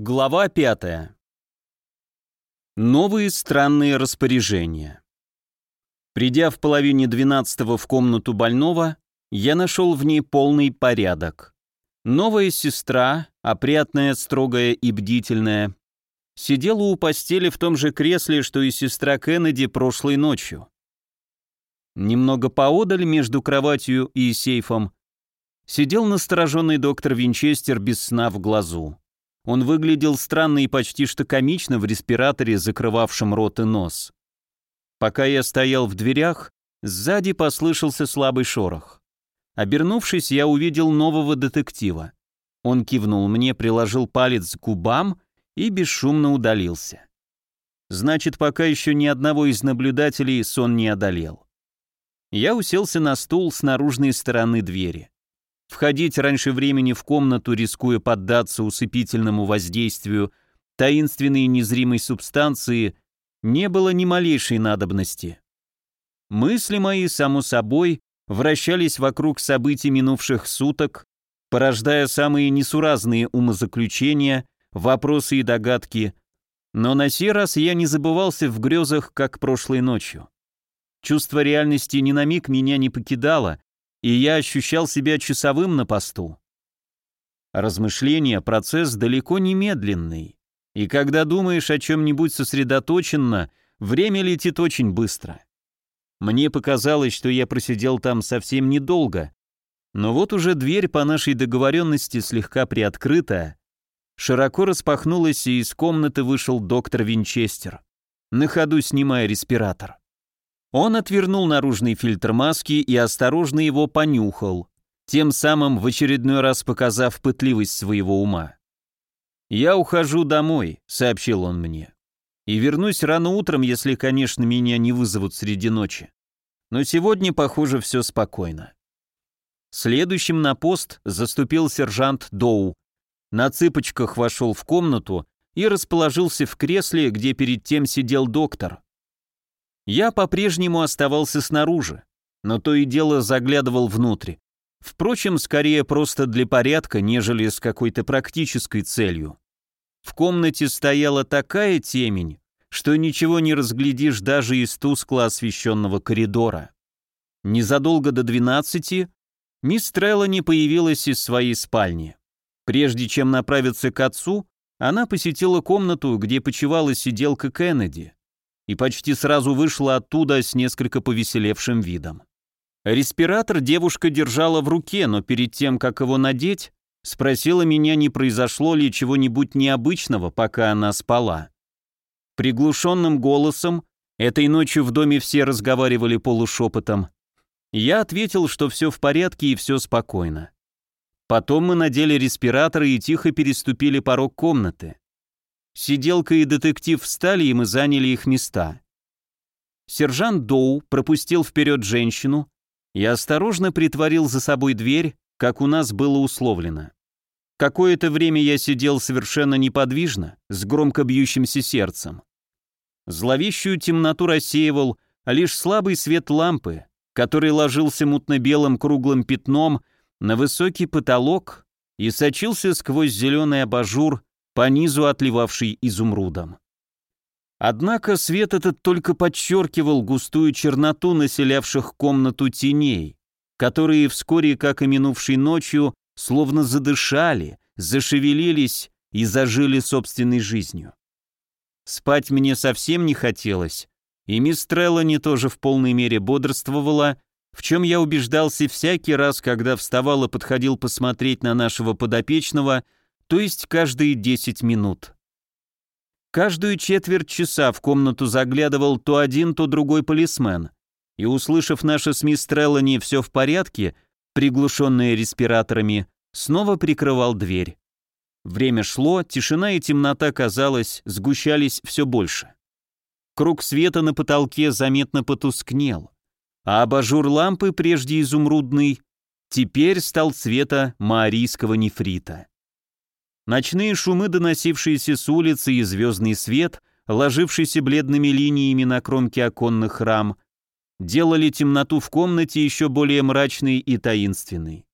Глава 5. Новые странные распоряжения. Придя в половине двенадцатого в комнату больного, я нашел в ней полный порядок. Новая сестра, опрятная, строгая и бдительная, сидела у постели в том же кресле, что и сестра Кеннеди прошлой ночью. Немного поодаль между кроватью и сейфом сидел настороженный доктор Винчестер без сна в глазу. Он выглядел странно и почти что комично в респираторе, закрывавшем рот и нос. Пока я стоял в дверях, сзади послышался слабый шорох. Обернувшись, я увидел нового детектива. Он кивнул мне, приложил палец к губам и бесшумно удалился. Значит, пока еще ни одного из наблюдателей сон не одолел. Я уселся на стул с наружной стороны двери. Входить раньше времени в комнату, рискуя поддаться усыпительному воздействию таинственной незримой субстанции, не было ни малейшей надобности. Мысли мои, само собой, вращались вокруг событий минувших суток, порождая самые несуразные умозаключения, вопросы и догадки, но на сей раз я не забывался в грезах, как прошлой ночью. Чувство реальности ни на миг меня не покидало, и я ощущал себя часовым на посту. Размышление — процесс далеко не медленный, и когда думаешь о чем-нибудь сосредоточенно, время летит очень быстро. Мне показалось, что я просидел там совсем недолго, но вот уже дверь по нашей договоренности слегка приоткрыта, широко распахнулась, и из комнаты вышел доктор Винчестер, на ходу снимая респиратор. Он отвернул наружный фильтр маски и осторожно его понюхал, тем самым в очередной раз показав пытливость своего ума. «Я ухожу домой», — сообщил он мне. «И вернусь рано утром, если, конечно, меня не вызовут среди ночи. Но сегодня, похоже, все спокойно». Следующим на пост заступил сержант Доу. На цыпочках вошел в комнату и расположился в кресле, где перед тем сидел доктор. Я по-прежнему оставался снаружи, но то и дело заглядывал внутрь. Впрочем, скорее просто для порядка, нежели с какой-то практической целью. В комнате стояла такая темень, что ничего не разглядишь даже из тускло освещенного коридора. Незадолго до 12 мисс Треллани появилась из своей спальни. Прежде чем направиться к отцу, она посетила комнату, где почивала сиделка Кеннеди и почти сразу вышла оттуда с несколько повеселевшим видом. Респиратор девушка держала в руке, но перед тем, как его надеть, спросила меня, не произошло ли чего-нибудь необычного, пока она спала. Приглушенным голосом, этой ночью в доме все разговаривали полушепотом, я ответил, что все в порядке и все спокойно. Потом мы надели респираторы и тихо переступили порог комнаты. Сиделка и детектив встали, и мы заняли их места. Сержант Доу пропустил вперед женщину и осторожно притворил за собой дверь, как у нас было условлено. Какое-то время я сидел совершенно неподвижно, с громко бьющимся сердцем. Зловещую темноту рассеивал лишь слабый свет лампы, который ложился мутно-белым круглым пятном на высокий потолок и сочился сквозь зеленый абажур по низу отливавший изумрудом. Однако свет этот только подчеркивал густую черноту населявших комнату теней, которые вскоре, как и минувшей ночью, словно задышали, зашевелились и зажили собственной жизнью. Спать мне совсем не хотелось, и мисс не тоже в полной мере бодрствовала, в чем я убеждался всякий раз, когда вставал и подходил посмотреть на нашего подопечного – то есть каждые 10 минут. Каждую четверть часа в комнату заглядывал то один, то другой полисмен. И, услышав наше с мисс Треллани «все в порядке», приглушенные респираторами, снова прикрывал дверь. Время шло, тишина и темнота, казалось, сгущались все больше. Круг света на потолке заметно потускнел, а абажур лампы, прежде изумрудный, теперь стал цвета маорийского нефрита. Ночные шумы, доносившиеся с улицы, и звездный свет, ложившийся бледными линиями на кромке оконных рам, делали темноту в комнате еще более мрачной и таинственной.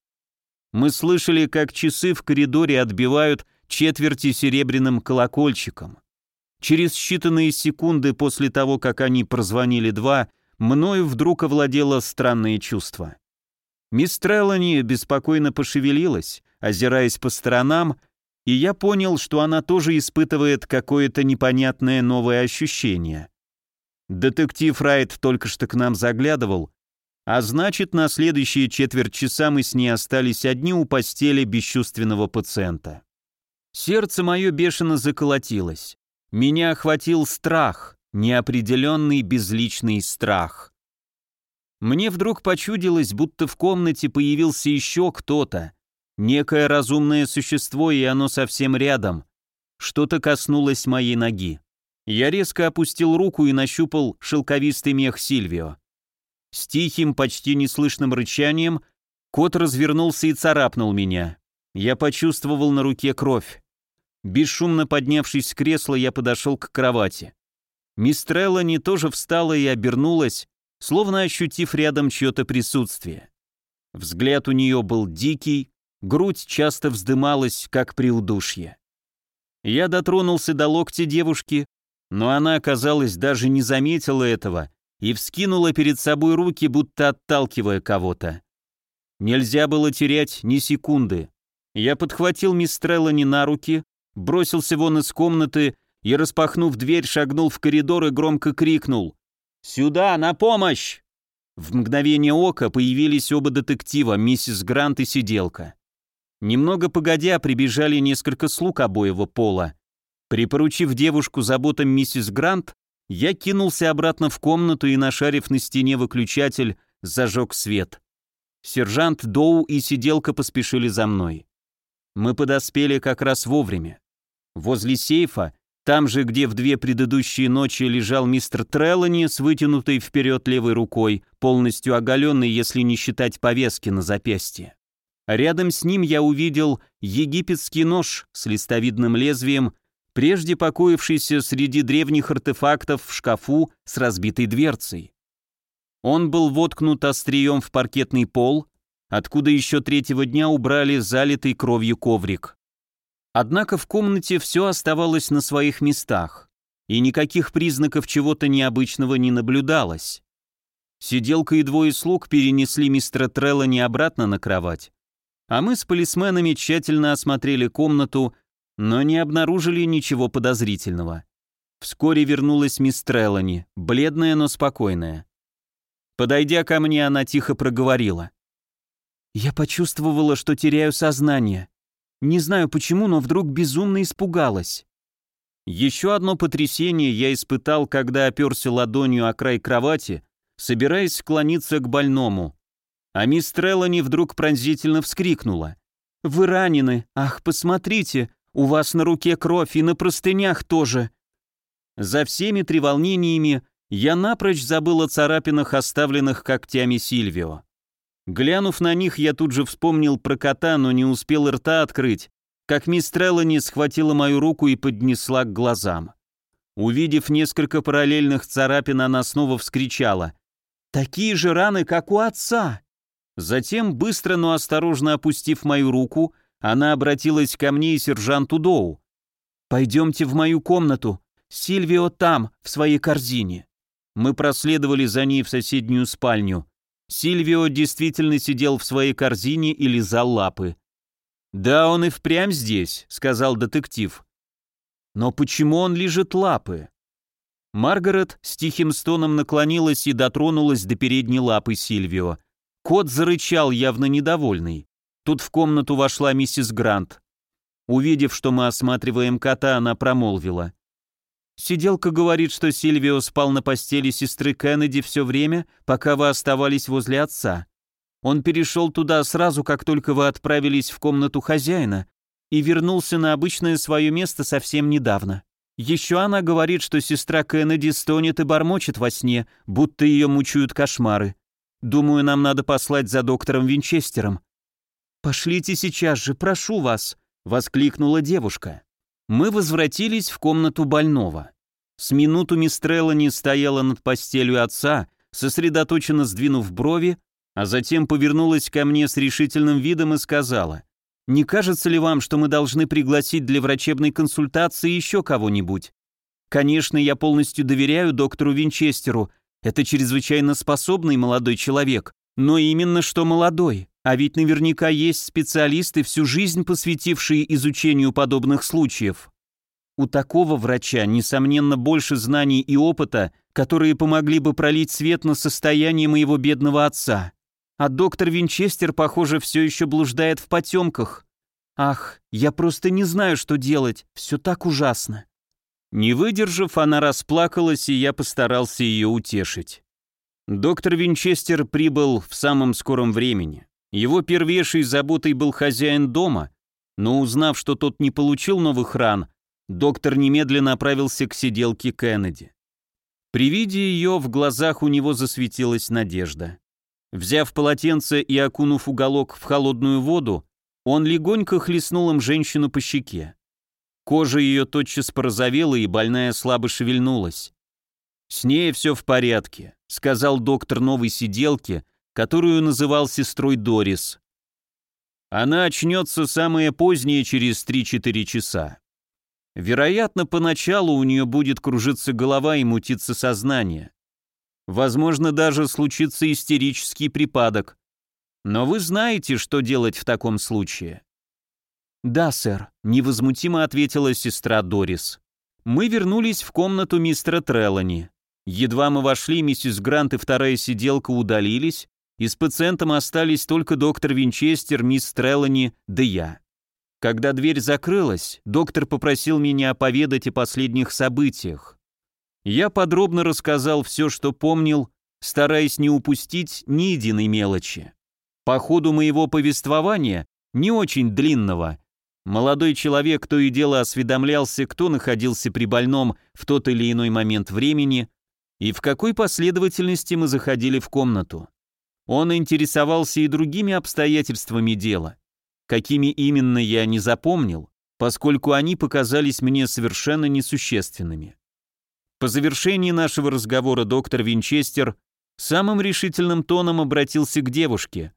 Мы слышали, как часы в коридоре отбивают четверти серебряным колокольчиком. Через считанные секунды после того, как они прозвонили два, мною вдруг овладело странное чувство. Мисс Треллани беспокойно пошевелилась, озираясь по сторонам, и я понял, что она тоже испытывает какое-то непонятное новое ощущение. Детектив Райт только что к нам заглядывал, а значит, на следующие четверть часа мы с ней остались одни у постели бесчувственного пациента. Сердце мое бешено заколотилось. Меня охватил страх, неопределенный безличный страх. Мне вдруг почудилось, будто в комнате появился еще кто-то, Некое разумное существо, и оно совсем рядом. Что-то коснулось моей ноги. Я резко опустил руку и нащупал шелковистый мех Сильвио. С тихим, почти неслышным рычанием кот развернулся и царапнул меня. Я почувствовал на руке кровь. Бесшумно поднявшись с кресла, я подошел к кровати. Мисс Треллани тоже встала и обернулась, словно ощутив рядом чье-то присутствие. Взгляд у нее был дикий, грудь часто вздымалась, как при удушье. Я дотронулся до локтя девушки, но она, казалось, даже не заметила этого и вскинула перед собой руки, будто отталкивая кого-то. Нельзя было терять ни секунды. Я подхватил мисс Треллани на руки, бросился вон из комнаты и, распахнув дверь, шагнул в коридор и громко крикнул «Сюда, на помощь!» В мгновение ока появились оба детектива, миссис Грант и сиделка. Немного погодя прибежали несколько слуг обоего пола. Припоручив девушку заботам миссис Грант, я кинулся обратно в комнату и, нашарив на стене выключатель, зажег свет. Сержант Доу и сиделка поспешили за мной. Мы подоспели как раз вовремя. Возле сейфа, там же, где в две предыдущие ночи лежал мистер Треллани с вытянутой вперед левой рукой, полностью оголенный, если не считать повязки на запястье. Рядом с ним я увидел египетский нож с листовидным лезвием, прежде покоившийся среди древних артефактов в шкафу с разбитой дверцей. Он был воткнут острием в паркетный пол, откуда еще третьего дня убрали залитый кровью коврик. Однако в комнате все оставалось на своих местах, и никаких признаков чего-то необычного не наблюдалось. Сиделка и двое слуг перенесли мистера Треллани обратно на кровать, а мы с полисменами тщательно осмотрели комнату, но не обнаружили ничего подозрительного. Вскоре вернулась мисс Треллани, бледная, но спокойная. Подойдя ко мне, она тихо проговорила. «Я почувствовала, что теряю сознание. Не знаю почему, но вдруг безумно испугалась». Еще одно потрясение я испытал, когда оперся ладонью о край кровати, собираясь склониться к больному а мисс Треллани вдруг пронзительно вскрикнула. «Вы ранены! Ах, посмотрите! У вас на руке кровь и на простынях тоже!» За всеми треволнениями я напрочь забыл о царапинах, оставленных когтями Сильвио. Глянув на них, я тут же вспомнил про кота, но не успел рта открыть, как мисс Треллани схватила мою руку и поднесла к глазам. Увидев несколько параллельных царапин, она снова вскричала. «Такие же раны, как у отца!» Затем, быстро, но осторожно опустив мою руку, она обратилась ко мне и сержанту Доу. «Пойдемте в мою комнату. Сильвио там, в своей корзине». Мы проследовали за ней в соседнюю спальню. Сильвио действительно сидел в своей корзине и лизал лапы. «Да, он и впрямь здесь», — сказал детектив. «Но почему он лежит лапы?» Маргарет с тихим стоном наклонилась и дотронулась до передней лапы Сильвио. Кот зарычал, явно недовольный. Тут в комнату вошла миссис Грант. Увидев, что мы осматриваем кота, она промолвила. «Сиделка говорит, что Сильвио спал на постели сестры Кеннеди все время, пока вы оставались возле отца. Он перешел туда сразу, как только вы отправились в комнату хозяина, и вернулся на обычное свое место совсем недавно. Еще она говорит, что сестра Кеннеди стонет и бормочет во сне, будто ее мучают кошмары. Думаю, нам надо послать за доктором Винчестером». «Пошлите сейчас же, прошу вас», — воскликнула девушка. Мы возвратились в комнату больного. С минуту Мистреллани стояла над постелью отца, сосредоточенно сдвинув брови, а затем повернулась ко мне с решительным видом и сказала, «Не кажется ли вам, что мы должны пригласить для врачебной консультации еще кого-нибудь? Конечно, я полностью доверяю доктору Винчестеру, это чрезвычайно способный молодой человек, но именно что молодой, а ведь наверняка есть специалисты, всю жизнь посвятившие изучению подобных случаев. У такого врача, несомненно, больше знаний и опыта, которые помогли бы пролить свет на состояние моего бедного отца. А доктор Винчестер, похоже, все еще блуждает в потемках. Ах, я просто не знаю, что делать, все так ужасно. Не выдержав, она расплакалась, и я постарался ее утешить. Доктор Винчестер прибыл в самом скором времени. Его первейшей заботой был хозяин дома, но узнав, что тот не получил новых ран, доктор немедленно отправился к сиделке Кеннеди. При виде ее в глазах у него засветилась надежда. Взяв полотенце и окунув уголок в холодную воду, он легонько хлестнул им женщину по щеке. Кожа ее тотчас порозовела, и больная слабо шевельнулась. «С ней все в порядке», — сказал доктор новой сиделке, которую называл сестрой Дорис. «Она очнется самое позднее, через 3-4 часа. Вероятно, поначалу у нее будет кружиться голова и мутиться сознание. Возможно, даже случится истерический припадок. Но вы знаете, что делать в таком случае. «Да, сэр», — невозмутимо ответила сестра Дорис. Мы вернулись в комнату мистера Трелани. Едва мы вошли, миссис Грант и вторая сиделка удалились, и с пациентом остались только доктор Винчестер, мисс Трелани, да я. Когда дверь закрылась, доктор попросил меня поведать о последних событиях. Я подробно рассказал все, что помнил, стараясь не упустить ни единой мелочи. По ходу моего повествования, не очень длинного, Молодой человек то и дело осведомлялся, кто находился при больном в тот или иной момент времени и в какой последовательности мы заходили в комнату. Он интересовался и другими обстоятельствами дела, какими именно я не запомнил, поскольку они показались мне совершенно несущественными. По завершении нашего разговора доктор Винчестер самым решительным тоном обратился к девушке,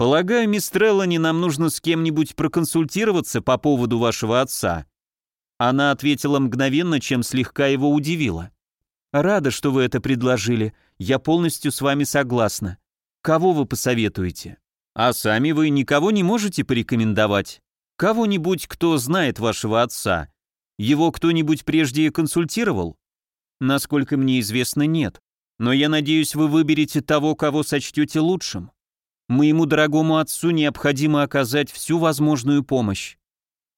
Полагаю, мисс Треллани, нам нужно с кем-нибудь проконсультироваться по поводу вашего отца». Она ответила мгновенно, чем слегка его удивила. «Рада, что вы это предложили. Я полностью с вами согласна. Кого вы посоветуете? А сами вы никого не можете порекомендовать? Кого-нибудь, кто знает вашего отца? Его кто-нибудь прежде консультировал? Насколько мне известно, нет. Но я надеюсь, вы выберете того, кого сочтете лучшим. Моему дорогому отцу необходимо оказать всю возможную помощь.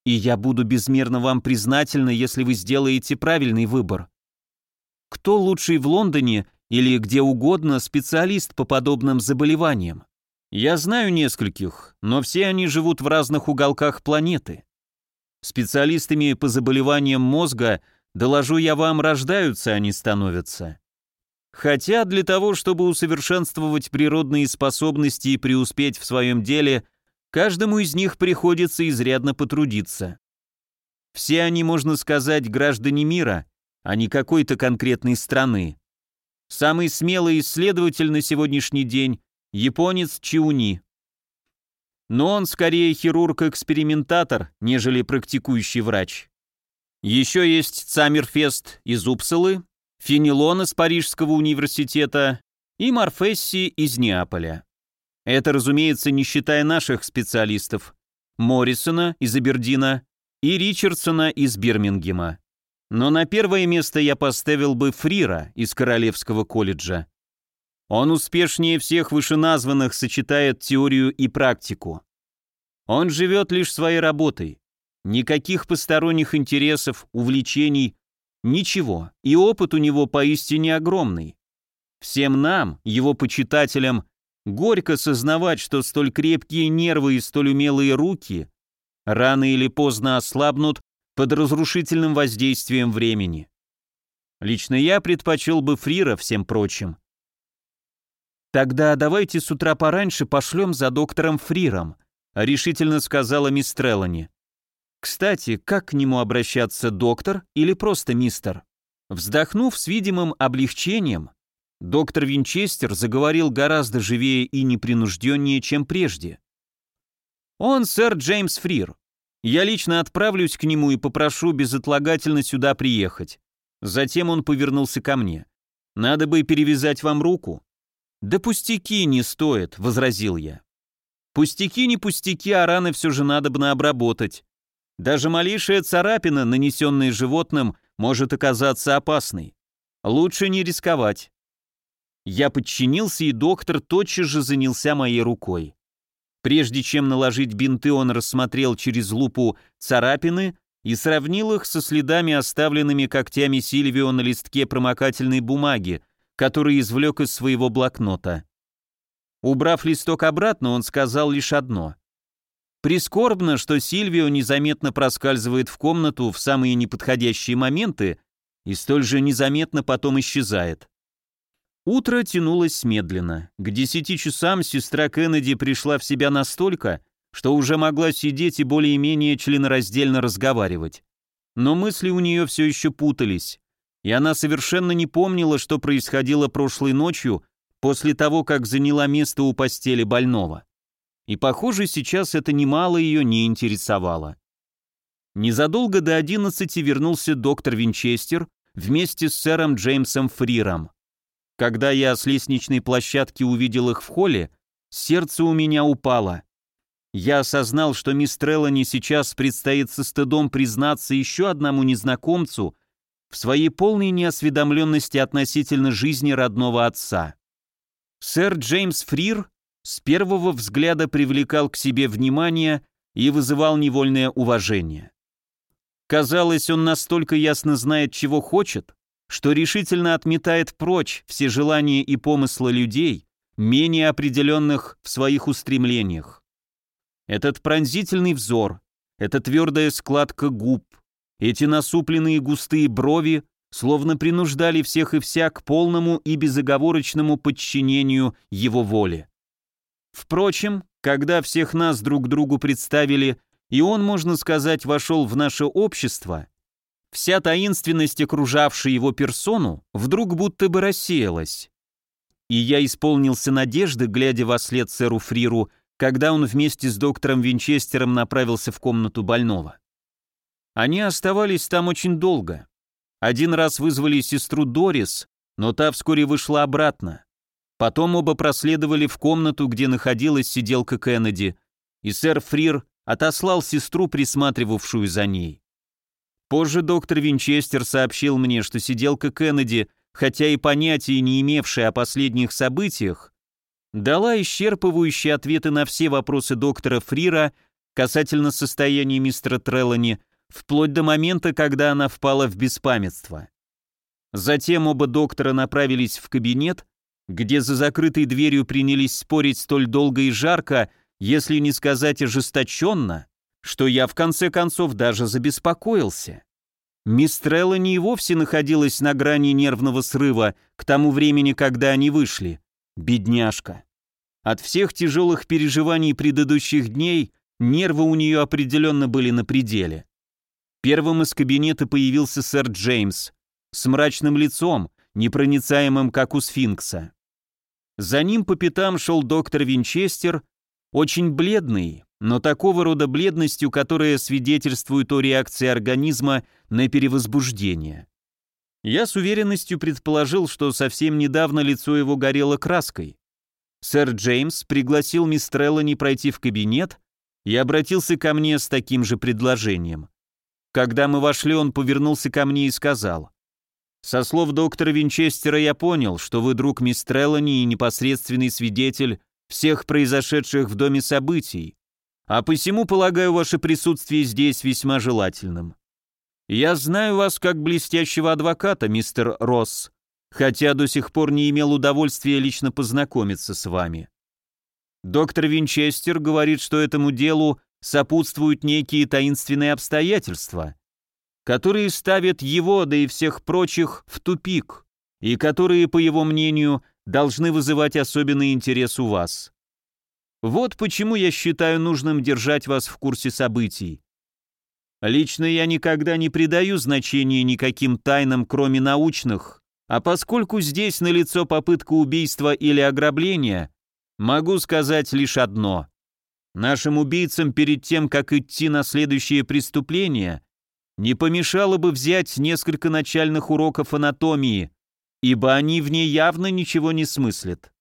И я буду безмерно вам признательна, если вы сделаете правильный выбор. Кто лучший в Лондоне или где угодно специалист по подобным заболеваниям? Я знаю нескольких, но все они живут в разных уголках планеты. Специалистами по заболеваниям мозга, доложу я вам, рождаются они становятся. Хотя для того, чтобы усовершенствовать природные способности и преуспеть в своем деле, каждому из них приходится изрядно потрудиться. Все они, можно сказать, граждане мира, а не какой-то конкретной страны. Самый смелый исследователь на сегодняшний день – японец Чиуни. Но он скорее хирург-экспериментатор, нежели практикующий врач. Еще есть Цамерфест из Упсалы, Фенелон из Парижского университета и Марфесси из Неаполя. Это, разумеется, не считая наших специалистов – Моррисона из Абердина и Ричардсона из Бирмингема. Но на первое место я поставил бы Фрира из Королевского колледжа. Он успешнее всех вышеназванных сочетает теорию и практику. Он живет лишь своей работой. Никаких посторонних интересов, увлечений Ничего, и опыт у него поистине огромный. Всем нам, его почитателям, горько сознавать, что столь крепкие нервы и столь умелые руки рано или поздно ослабнут под разрушительным воздействием времени. Лично я предпочел бы Фрира всем прочим. «Тогда давайте с утра пораньше пошлем за доктором Фриром», — решительно сказала мисс Треллани. Кстати, как к нему обращаться доктор или просто мистер? Вздохнув с видимым облегчением, доктор Винчестер заговорил гораздо живее и непринужденнее, чем прежде. «Он сэр Джеймс Фрир. Я лично отправлюсь к нему и попрошу безотлагательно сюда приехать». Затем он повернулся ко мне. «Надо бы перевязать вам руку». «Да пустяки не стоит», — возразил я. «Пустяки не пустяки, а раны все же надо бы обработать. Даже малейшая царапина, нанесенная животным, может оказаться опасной. Лучше не рисковать. Я подчинился, и доктор тотчас же занялся моей рукой. Прежде чем наложить бинты, он рассмотрел через лупу царапины и сравнил их со следами, оставленными когтями Сильвио на листке промокательной бумаги, который извлек из своего блокнота. Убрав листок обратно, он сказал лишь одно. Прискорбно, что Сильвио незаметно проскальзывает в комнату в самые неподходящие моменты и столь же незаметно потом исчезает. Утро тянулось медленно. К десяти часам сестра Кеннеди пришла в себя настолько, что уже могла сидеть и более-менее членораздельно разговаривать. Но мысли у нее все еще путались, и она совершенно не помнила, что происходило прошлой ночью после того, как заняла место у постели больного. И, похоже, сейчас это немало ее не интересовало. Незадолго до 11 вернулся доктор Винчестер вместе с сэром Джеймсом Фриром. Когда я с лестничной площадки увидел их в холле, сердце у меня упало. Я осознал, что мисс Треллани сейчас предстоит со стыдом признаться еще одному незнакомцу в своей полной неосведомленности относительно жизни родного отца. Сэр Джеймс Фрир с первого взгляда привлекал к себе внимание и вызывал невольное уважение. Казалось, он настолько ясно знает, чего хочет, что решительно отметает прочь все желания и помыслы людей, менее определенных в своих устремлениях. Этот пронзительный взор, эта твердая складка губ, эти насупленные густые брови словно принуждали всех и вся к полному и безоговорочному подчинению его воле. Впрочем, когда всех нас друг другу представили, и он, можно сказать, вошел в наше общество, вся таинственность, окружавшая его персону, вдруг будто бы рассеялась. И я исполнился надежды, глядя во след сэру Фриру, когда он вместе с доктором Винчестером направился в комнату больного. Они оставались там очень долго. Один раз вызвали сестру Дорис, но та вскоре вышла обратно. Потом оба проследовали в комнату, где находилась сиделка Кеннеди, и сэр Фрир отослал сестру, присматривавшую за ней. Позже доктор Винчестер сообщил мне, что сиделка Кеннеди, хотя и понятия не имевшая о последних событиях, дала исчерпывающие ответы на все вопросы доктора Фрира касательно состояния мистера Треллани, вплоть до момента, когда она впала в беспамятство. Затем оба доктора направились в кабинет, где за закрытой дверью принялись спорить столь долго и жарко, если не сказать ожесточенно, что я в конце концов даже забеспокоился. Мисс не и вовсе находилась на грани нервного срыва к тому времени, когда они вышли. Бедняжка. От всех тяжелых переживаний предыдущих дней нервы у нее определенно были на пределе. Первым из кабинета появился сэр Джеймс с мрачным лицом, непроницаемым, как у сфинкса. За ним по пятам шел доктор Винчестер, очень бледный, но такого рода бледностью, которая свидетельствует о реакции организма на перевозбуждение. Я с уверенностью предположил, что совсем недавно лицо его горело краской. Сэр Джеймс пригласил мисс Треллани пройти в кабинет и обратился ко мне с таким же предложением. Когда мы вошли, он повернулся ко мне и сказал, со слов доктора Винчестера я понял, что вы друг мисс Треллани и непосредственный свидетель всех произошедших в доме событий, а посему полагаю ваше присутствие здесь весьма желательным. Я знаю вас как блестящего адвоката, мистер Росс, хотя до сих пор не имел удовольствия лично познакомиться с вами. Доктор Винчестер говорит, что этому делу сопутствуют некие таинственные обстоятельства, которые ставят его, да и всех прочих, в тупик, и которые, по его мнению, должны вызывать особенный интерес у вас. Вот почему я считаю нужным держать вас в курсе событий. Лично я никогда не придаю значения никаким тайнам, кроме научных, а поскольку здесь налицо попытка убийства или ограбления, могу сказать лишь одно. Нашим убийцам перед тем, как идти на следующее преступление, не помешало бы взять несколько начальных уроков анатомии, ибо они в ней явно ничего не смыслят.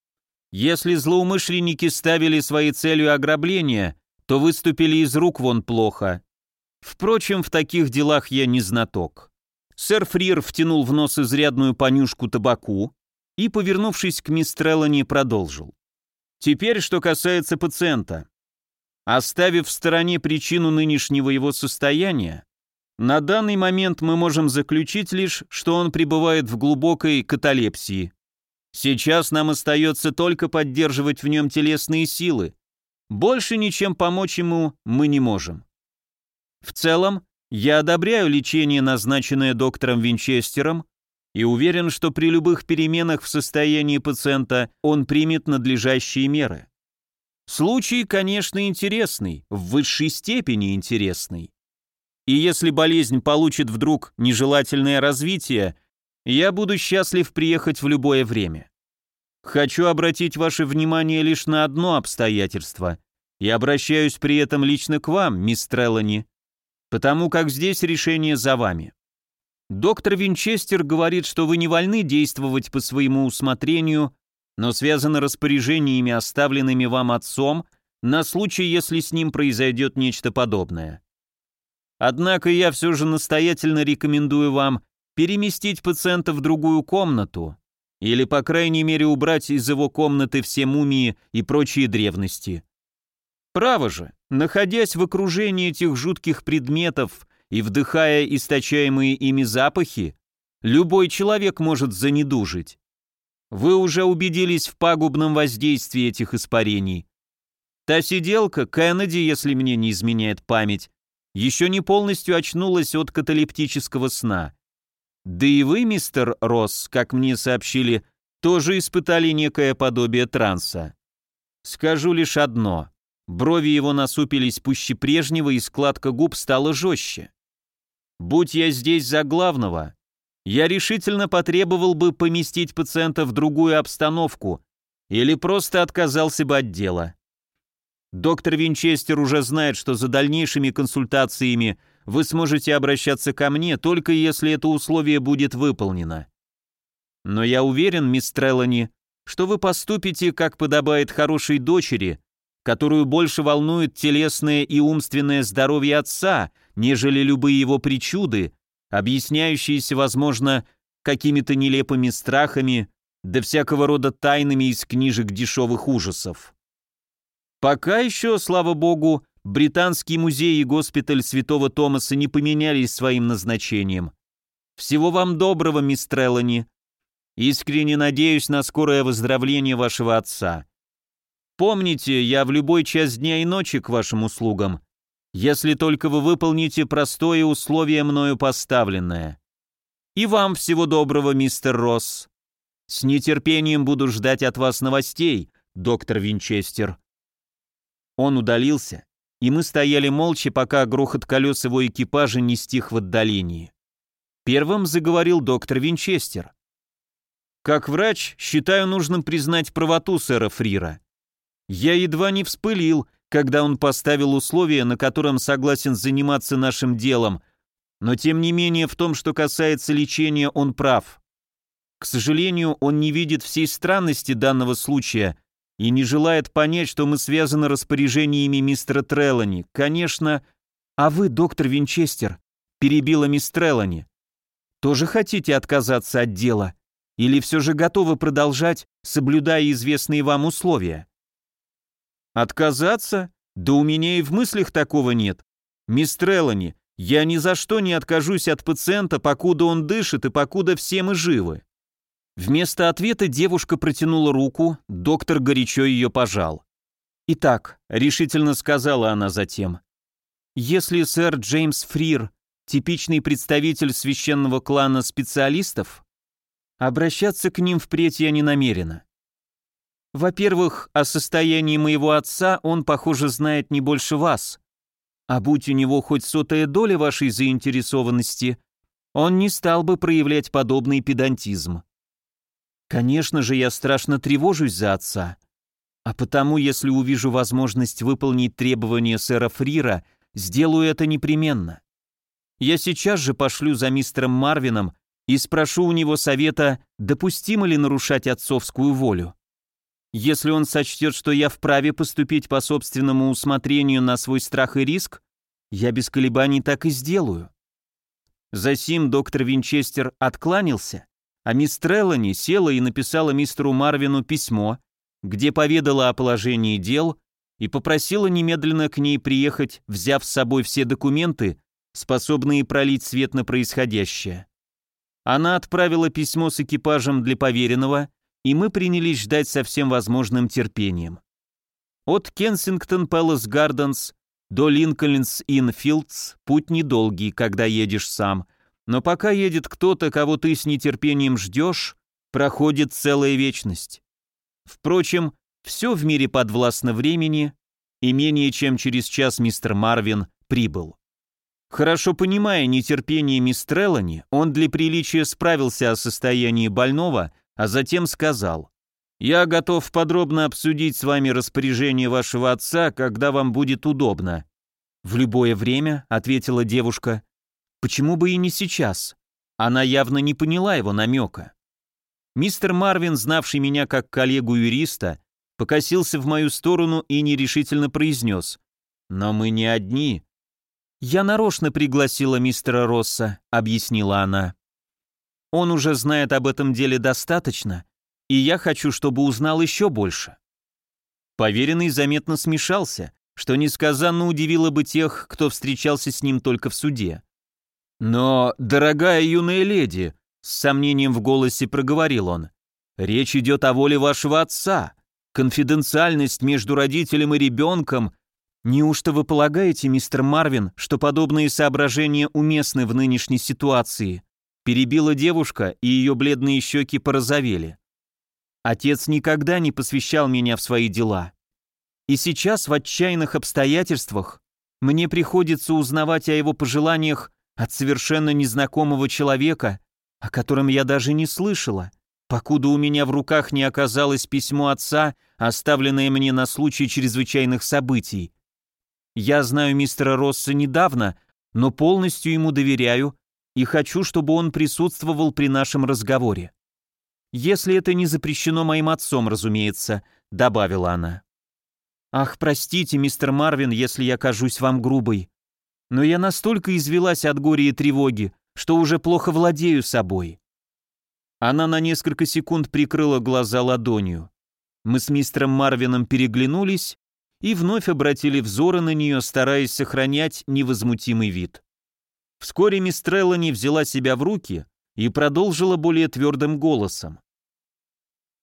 Если злоумышленники ставили своей целью ограбление, то выступили из рук вон плохо. Впрочем, в таких делах я не знаток. Сэр Фрир втянул в нос изрядную понюшку табаку и, повернувшись к мисс Треллани, продолжил. Теперь, что касается пациента. Оставив в стороне причину нынешнего его состояния, на данный момент мы можем заключить лишь, что он пребывает в глубокой каталепсии. Сейчас нам остается только поддерживать в нем телесные силы. Больше ничем помочь ему мы не можем. В целом, я одобряю лечение, назначенное доктором Винчестером, и уверен, что при любых переменах в состоянии пациента он примет надлежащие меры. Случай, конечно, интересный, в высшей степени интересный и если болезнь получит вдруг нежелательное развитие, я буду счастлив приехать в любое время. Хочу обратить ваше внимание лишь на одно обстоятельство, и обращаюсь при этом лично к вам, мисс Треллани, потому как здесь решение за вами. Доктор Винчестер говорит, что вы не вольны действовать по своему усмотрению, но связано распоряжениями, оставленными вам отцом, на случай, если с ним произойдет нечто подобное. Однако я все же настоятельно рекомендую вам переместить пациента в другую комнату или, по крайней мере, убрать из его комнаты все мумии и прочие древности. Право же, находясь в окружении этих жутких предметов и вдыхая источаемые ими запахи, любой человек может занедужить. Вы уже убедились в пагубном воздействии этих испарений. Та сиделка, Кеннеди, если мне не изменяет память, еще не полностью очнулась от каталептического сна. Да и вы, мистер Росс, как мне сообщили, тоже испытали некое подобие транса. Скажу лишь одно. Брови его насупились пуще прежнего, и складка губ стала жестче. Будь я здесь за главного, я решительно потребовал бы поместить пациента в другую обстановку или просто отказался бы от дела. Доктор Винчестер уже знает, что за дальнейшими консультациями вы сможете обращаться ко мне, только если это условие будет выполнено. Но я уверен, мисс Треллани, что вы поступите, как подобает хорошей дочери, которую больше волнует телесное и умственное здоровье отца, нежели любые его причуды, объясняющиеся, возможно, какими-то нелепыми страхами, да всякого рода тайнами из книжек дешевых ужасов. Пока еще, слава богу, Британский музей и госпиталь святого Томаса не поменялись своим назначением. Всего вам доброго, мисс Треллани. Искренне надеюсь на скорое выздоровление вашего отца. Помните, я в любой час дня и ночи к вашим услугам, если только вы выполните простое условие мною поставленное. И вам всего доброго, мистер Росс. С нетерпением буду ждать от вас новостей, доктор Винчестер. Он удалился, и мы стояли молча, пока грохот колес его экипажа не стих в отдалении. Первым заговорил доктор Винчестер. «Как врач, считаю нужным признать правоту сэра Фрира. Я едва не вспылил, когда он поставил условие, на котором согласен заниматься нашим делом, но тем не менее в том, что касается лечения, он прав. К сожалению, он не видит всей странности данного случая и не желает понять, что мы связаны распоряжениями мистера Трелани. Конечно, а вы, доктор Винчестер, перебила мисс Трелани. Тоже хотите отказаться от дела? Или все же готовы продолжать, соблюдая известные вам условия? Отказаться? Да у меня и в мыслях такого нет. Мисс Трелани, я ни за что не откажусь от пациента, покуда он дышит и покуда все мы живы. Вместо ответа девушка протянула руку, доктор горячо ее пожал. «Итак», — решительно сказала она затем, — «если сэр Джеймс Фрир — типичный представитель священного клана специалистов, обращаться к ним впредь я не намерена. Во-первых, о состоянии моего отца он, похоже, знает не больше вас. А будь у него хоть сотая доля вашей заинтересованности, он не стал бы проявлять подобный педантизм. Конечно же, я страшно тревожусь за отца. А потому, если увижу возможность выполнить требования сэра Фрира, сделаю это непременно. Я сейчас же пошлю за мистером Марвином и спрошу у него совета, допустимо ли нарушать отцовскую волю. Если он сочтет, что я вправе поступить по собственному усмотрению на свой страх и риск, я без колебаний так и сделаю. Засим доктор Винчестер откланялся, а мисс Треллани села и написала мистеру Марвину письмо, где поведала о положении дел и попросила немедленно к ней приехать, взяв с собой все документы, способные пролить свет на происходящее. Она отправила письмо с экипажем для поверенного, и мы принялись ждать со всем возможным терпением. От Кенсингтон Пэлас Гарденс до Линкольнс Инфилдс путь недолгий, когда едешь сам – но пока едет кто-то, кого ты с нетерпением ждешь, проходит целая вечность. Впрочем, все в мире подвластно времени, и менее чем через час мистер Марвин прибыл. Хорошо понимая нетерпение мисс Треллани, он для приличия справился о состоянии больного, а затем сказал, «Я готов подробно обсудить с вами распоряжение вашего отца, когда вам будет удобно». «В любое время», — ответила девушка, Почему бы и не сейчас? Она явно не поняла его намека. Мистер Марвин, знавший меня как коллегу-юриста, покосился в мою сторону и нерешительно произнес. «Но мы не одни». «Я нарочно пригласила мистера Росса», — объяснила она. «Он уже знает об этом деле достаточно, и я хочу, чтобы узнал еще больше». Поверенный заметно смешался, что несказанно удивило бы тех, кто встречался с ним только в суде. «Но, дорогая юная леди», — с сомнением в голосе проговорил он, — «речь идет о воле вашего отца. Конфиденциальность между родителем и ребенком — Неужто вы полагаете, мистер Марвин, что подобные соображения уместны в нынешней ситуации? Перебила девушка, и ее бледные щеки порозовели. Отец никогда не посвящал меня в свои дела. И сейчас в отчаянных обстоятельствах мне приходится узнавать о его пожеланиях от совершенно незнакомого человека, о котором я даже не слышала, покуда у меня в руках не оказалось письмо отца, оставленное мне на случай чрезвычайных событий. Я знаю мистера Росса недавно, но полностью ему доверяю и хочу, чтобы он присутствовал при нашем разговоре. Если это не запрещено моим отцом, разумеется, добавила она. Ах, простите, мистер Марвин, если я кажусь вам грубой но я настолько извелась от горя и тревоги, что уже плохо владею собой. Она на несколько секунд прикрыла глаза ладонью. Мы с мистером Марвином переглянулись и вновь обратили взоры на нее, стараясь сохранять невозмутимый вид. Вскоре мисс Треллани взяла себя в руки и продолжила более твердым голосом.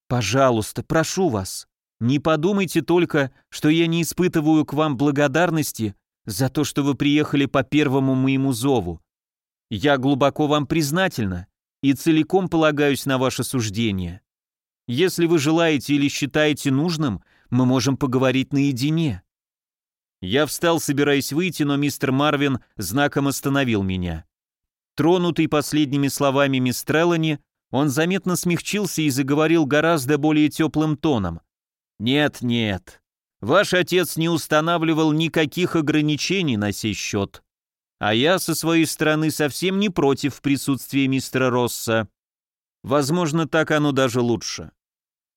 «Пожалуйста, прошу вас, не подумайте только, что я не испытываю к вам благодарности за то, что вы приехали по первому моему зову. Я глубоко вам признательна и целиком полагаюсь на ваше суждение. Если вы желаете или считаете нужным, мы можем поговорить наедине». Я встал, собираясь выйти, но мистер Марвин знаком остановил меня. Тронутый последними словами мисс Треллани, он заметно смягчился и заговорил гораздо более теплым тоном. «Нет, нет, Ваш отец не устанавливал никаких ограничений на сей счет. А я со своей стороны совсем не против присутствия мистера Росса. Возможно, так оно даже лучше.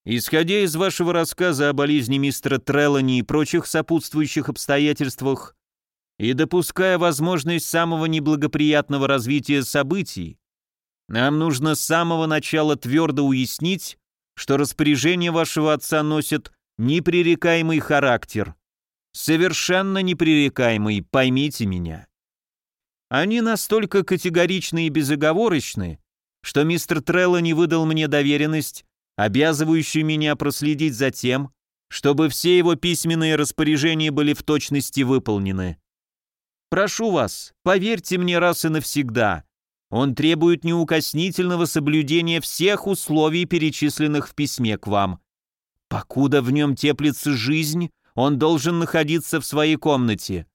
Исходя из вашего рассказа о болезни мистера Треллани и прочих сопутствующих обстоятельствах, и допуская возможность самого неблагоприятного развития событий, нам нужно с самого начала твердо уяснить, что распоряжение вашего отца носит непререкаемый характер. Совершенно непререкаемый, поймите меня. Они настолько категоричны и безоговорочны, что мистер Трелло не выдал мне доверенность, обязывающую меня проследить за тем, чтобы все его письменные распоряжения были в точности выполнены. Прошу вас, поверьте мне раз и навсегда, он требует неукоснительного соблюдения всех условий, перечисленных в письме к вам. Покуда в нем теплится жизнь, он должен находиться в своей комнате.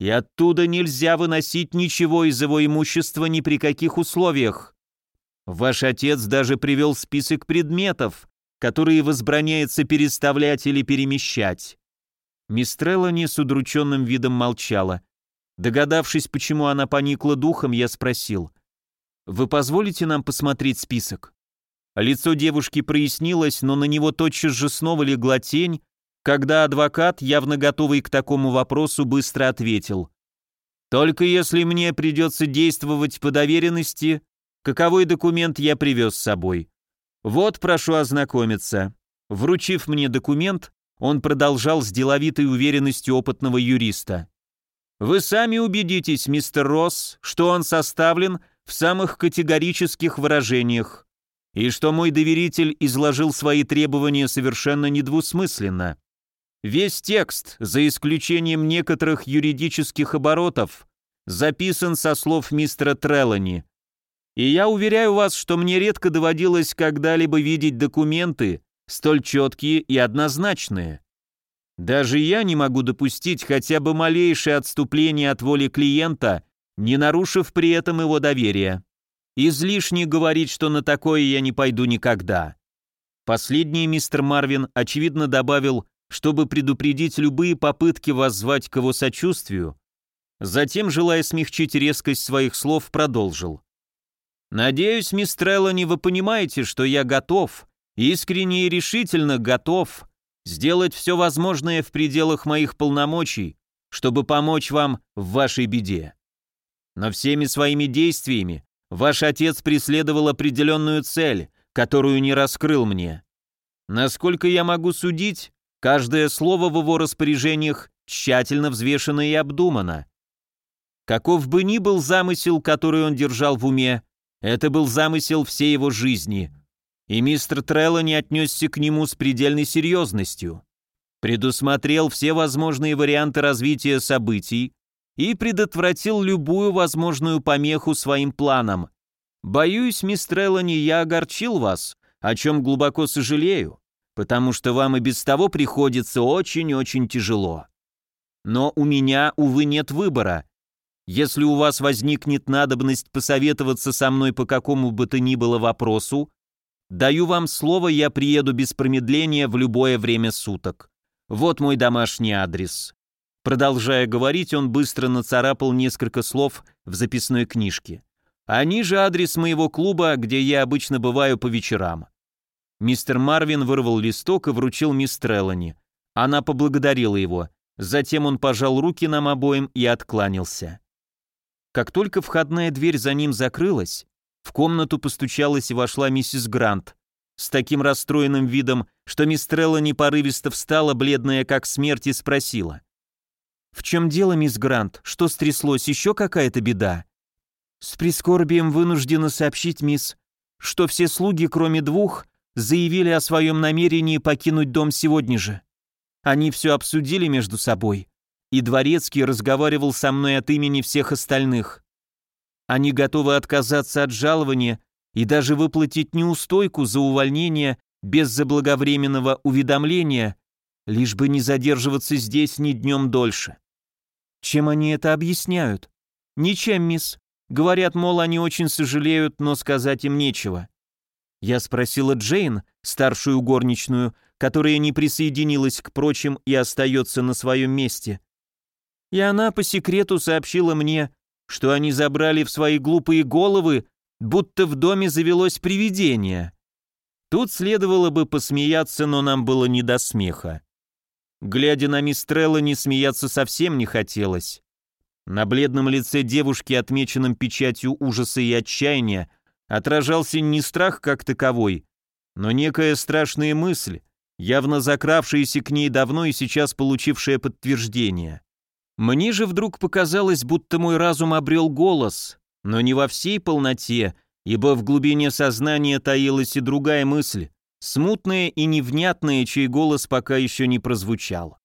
И оттуда нельзя выносить ничего из его имущества ни при каких условиях. Ваш отец даже привел список предметов, которые возбраняется переставлять или перемещать. Мисс не с удрученным видом молчала. Догадавшись, почему она поникла духом, я спросил. «Вы позволите нам посмотреть список?» Лицо девушки прояснилось, но на него тотчас же снова легла тень, когда адвокат, явно готовый к такому вопросу, быстро ответил. «Только если мне придется действовать по доверенности, каковой документ я привез с собой. Вот, прошу ознакомиться». Вручив мне документ, он продолжал с деловитой уверенностью опытного юриста. «Вы сами убедитесь, мистер Росс, что он составлен в самых категорических выражениях и что мой доверитель изложил свои требования совершенно недвусмысленно. Весь текст, за исключением некоторых юридических оборотов, записан со слов мистера Треллани. И я уверяю вас, что мне редко доводилось когда-либо видеть документы, столь четкие и однозначные. Даже я не могу допустить хотя бы малейшее отступление от воли клиента, не нарушив при этом его доверия. Излишне говорить, что на такое я не пойду никогда. Последний мистер Марвин, очевидно, добавил, чтобы предупредить любые попытки воззвать к его сочувствию, затем, желая смягчить резкость своих слов, продолжил. «Надеюсь, мистер Треллани, вы понимаете, что я готов, искренне и решительно готов сделать все возможное в пределах моих полномочий, чтобы помочь вам в вашей беде. Но всеми своими действиями Ваш отец преследовал определенную цель, которую не раскрыл мне. Насколько я могу судить, каждое слово в его распоряжениях тщательно взвешено и обдумано. Каков бы ни был замысел, который он держал в уме, это был замысел всей его жизни, и мистер Треллани отнесся к нему с предельной серьезностью. Предусмотрел все возможные варианты развития событий, и предотвратил любую возможную помеху своим планам. Боюсь, мистер Треллани, я огорчил вас, о чем глубоко сожалею, потому что вам и без того приходится очень-очень тяжело. Но у меня, увы, нет выбора. Если у вас возникнет надобность посоветоваться со мной по какому бы то ни было вопросу, даю вам слово, я приеду без промедления в любое время суток. Вот мой домашний адрес. Продолжая говорить, он быстро нацарапал несколько слов в записной книжке. Они же адрес моего клуба, где я обычно бываю по вечерам. Мистер Марвин вырвал листок и вручил мисс Треллани. Она поблагодарила его. Затем он пожал руки нам обоим и откланялся. Как только входная дверь за ним закрылась, в комнату постучалась и вошла миссис Грант с таким расстроенным видом, что мисс Треллани порывисто встала, бледная как смерть, и спросила — «В чем дело, мисс Грант? Что стряслось? Еще какая-то беда?» «С прискорбием вынуждена сообщить, мисс, что все слуги, кроме двух, заявили о своем намерении покинуть дом сегодня же. Они все обсудили между собой, и Дворецкий разговаривал со мной от имени всех остальных. Они готовы отказаться от жалования и даже выплатить неустойку за увольнение без заблаговременного уведомления, лишь бы не задерживаться здесь ни днем дольше. Чем они это объясняют? Ничем, мисс. Говорят, мол, они очень сожалеют, но сказать им нечего. Я спросила Джейн, старшую горничную, которая не присоединилась к прочим и остается на своем месте. И она по секрету сообщила мне, что они забрали в свои глупые головы, будто в доме завелось привидение. Тут следовало бы посмеяться, но нам было не до смеха. Глядя на мисс не смеяться совсем не хотелось. На бледном лице девушки, отмеченном печатью ужаса и отчаяния, отражался не страх как таковой, но некая страшная мысль, явно закравшаяся к ней давно и сейчас получившая подтверждение. Мне же вдруг показалось, будто мой разум обрел голос, но не во всей полноте, ибо в глубине сознания таилась и другая мысль, Смутное и невнятное, чей голос пока еще не прозвучал.